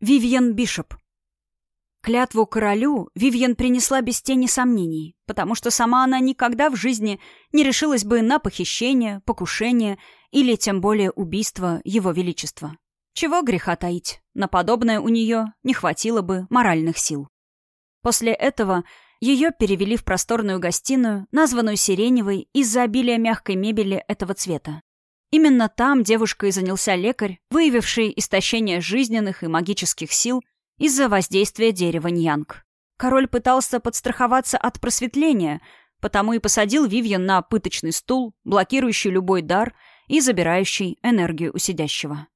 Вивьен Бишоп. Клятву королю Вивьен принесла без тени сомнений, потому что сама она никогда в жизни не решилась бы на похищение, покушение или тем более убийство его величества. Чего греха таить, на подобное у нее не хватило бы моральных сил. После этого ее перевели в просторную гостиную, названную Сиреневой из-за обилия мягкой мебели этого цвета. Именно там девушкой занялся лекарь, выявивший истощение жизненных и магических сил из-за воздействия дерева Ньянг. Король пытался подстраховаться от просветления, потому и посадил Вивьен на пыточный стул, блокирующий любой дар и забирающий энергию у сидящего.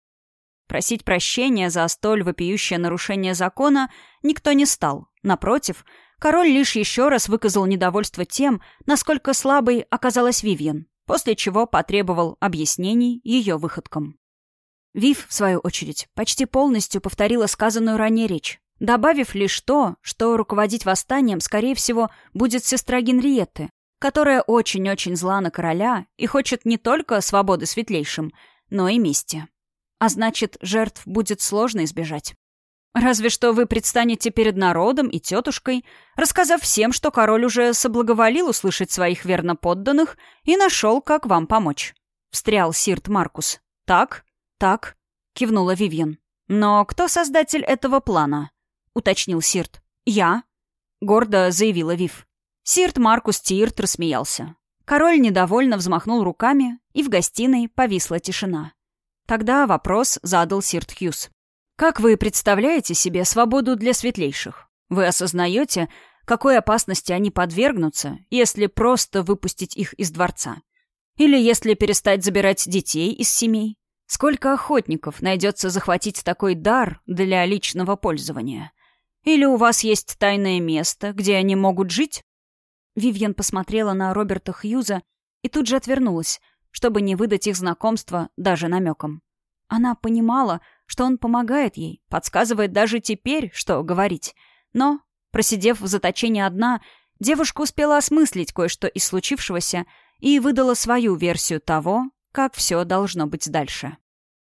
Просить прощения за столь вопиющее нарушение закона никто не стал. Напротив, король лишь еще раз выказал недовольство тем, насколько слабой оказалась Вивьен, после чего потребовал объяснений ее выходкам. Вив, в свою очередь, почти полностью повторила сказанную ранее речь, добавив лишь то, что руководить восстанием, скорее всего, будет сестра Генриетты, которая очень-очень зла на короля и хочет не только свободы светлейшим, но и мести а значит, жертв будет сложно избежать. Разве что вы предстанете перед народом и тетушкой, рассказав всем, что король уже соблаговолил услышать своих верноподданных и нашел, как вам помочь. Встрял Сирт Маркус. «Так, так», — кивнула Вивьен. «Но кто создатель этого плана?» — уточнил Сирт. «Я», — гордо заявила Вив. Сирт Маркус Тирт рассмеялся. Король недовольно взмахнул руками, и в гостиной повисла тишина. Тогда вопрос задал Сирт Хьюз. «Как вы представляете себе свободу для светлейших? Вы осознаете, какой опасности они подвергнутся, если просто выпустить их из дворца? Или если перестать забирать детей из семей? Сколько охотников найдется захватить такой дар для личного пользования? Или у вас есть тайное место, где они могут жить?» Вивьен посмотрела на Роберта Хьюза и тут же отвернулась, чтобы не выдать их знакомство даже намеком. Она понимала, что он помогает ей, подсказывает даже теперь, что говорить. Но, просидев в заточении одна, девушка успела осмыслить кое-что из случившегося и выдала свою версию того, как все должно быть дальше.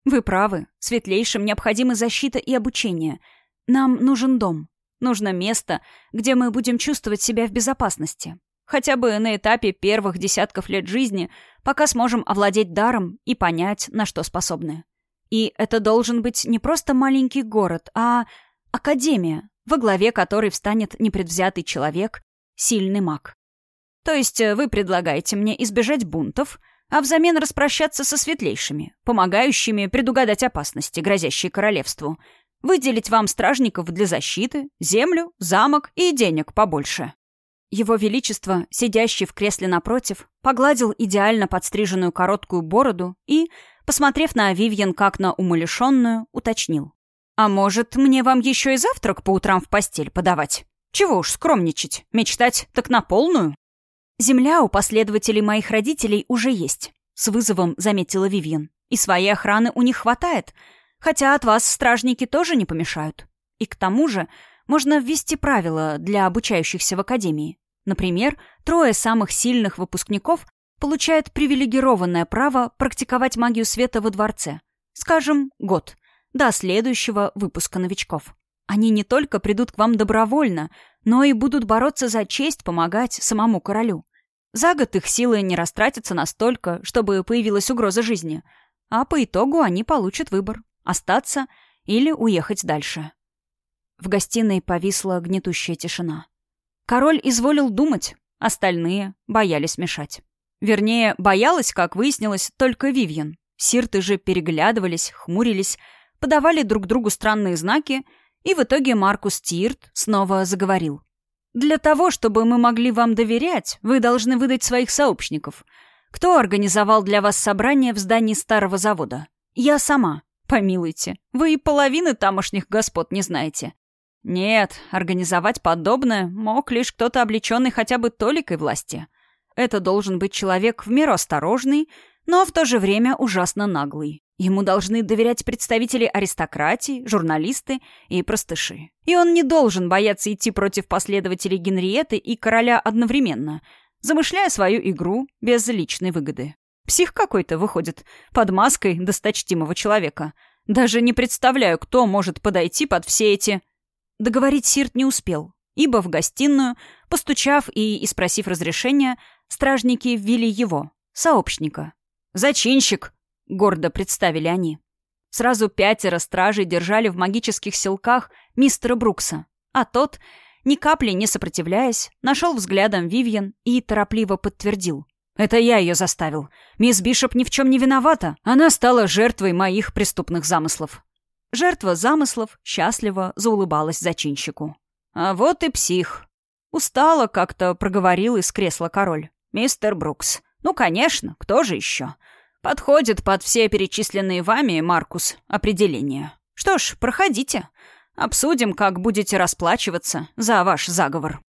«Вы правы. Светлейшим необходима защита и обучение. Нам нужен дом. Нужно место, где мы будем чувствовать себя в безопасности. Хотя бы на этапе первых десятков лет жизни, пока сможем овладеть даром и понять, на что способны. И это должен быть не просто маленький город, а академия, во главе которой встанет непредвзятый человек, сильный маг. То есть э, вы предлагаете мне избежать бунтов, а взамен распрощаться со светлейшими, помогающими предугадать опасности, грозящие королевству, выделить вам стражников для защиты, землю, замок и денег побольше. Его Величество, сидящий в кресле напротив, погладил идеально подстриженную короткую бороду и, посмотрев на Вивьен как на умалишенную, уточнил. «А может, мне вам еще и завтрак по утрам в постель подавать? Чего уж скромничать, мечтать так на полную?» «Земля у последователей моих родителей уже есть», — с вызовом заметила Вивьен. «И своей охраны у них хватает, хотя от вас стражники тоже не помешают. И к тому же можно ввести правила для обучающихся в академии. Например, трое самых сильных выпускников получают привилегированное право практиковать магию света во дворце. Скажем, год. До следующего выпуска новичков. Они не только придут к вам добровольно, но и будут бороться за честь помогать самому королю. За год их силы не растратятся настолько, чтобы появилась угроза жизни. А по итогу они получат выбор – остаться или уехать дальше. В гостиной повисла гнетущая тишина. Король изволил думать, остальные боялись мешать. Вернее, боялась, как выяснилось, только Вивьен. Сирты же переглядывались, хмурились, подавали друг другу странные знаки, и в итоге Маркус Тирт снова заговорил. «Для того, чтобы мы могли вам доверять, вы должны выдать своих сообщников. Кто организовал для вас собрание в здании старого завода? Я сама. Помилуйте, вы и половины тамошних господ не знаете. Нет, организовать подобное мог лишь кто-то облеченный хотя бы толикой власти. Это должен быть человек в меру осторожный, но в то же время ужасно наглый. Ему должны доверять представители аристократии, журналисты и простыши. И он не должен бояться идти против последователей Генриеты и короля одновременно, замышляя свою игру без личной выгоды. Псих какой-то выходит, под маской досточтимого человека. Даже не представляю, кто может подойти под все эти...» Договорить Сирт не успел, ибо в гостиную, постучав и спросив разрешения, стражники ввели его, сообщника. «Зачинщик!» — гордо представили они. Сразу пятеро стражей держали в магических селках мистера Брукса, а тот, ни капли не сопротивляясь, нашел взглядом Вивьен и торопливо подтвердил. «Это я ее заставил. Мисс Бишоп ни в чем не виновата. Она стала жертвой моих преступных замыслов». Жертва замыслов счастливо заулыбалась зачинщику. «А вот и псих». Устало как-то проговорил из кресла король. «Мистер Брукс. Ну, конечно, кто же еще? Подходит под все перечисленные вами, Маркус, определения. Что ж, проходите. Обсудим, как будете расплачиваться за ваш заговор».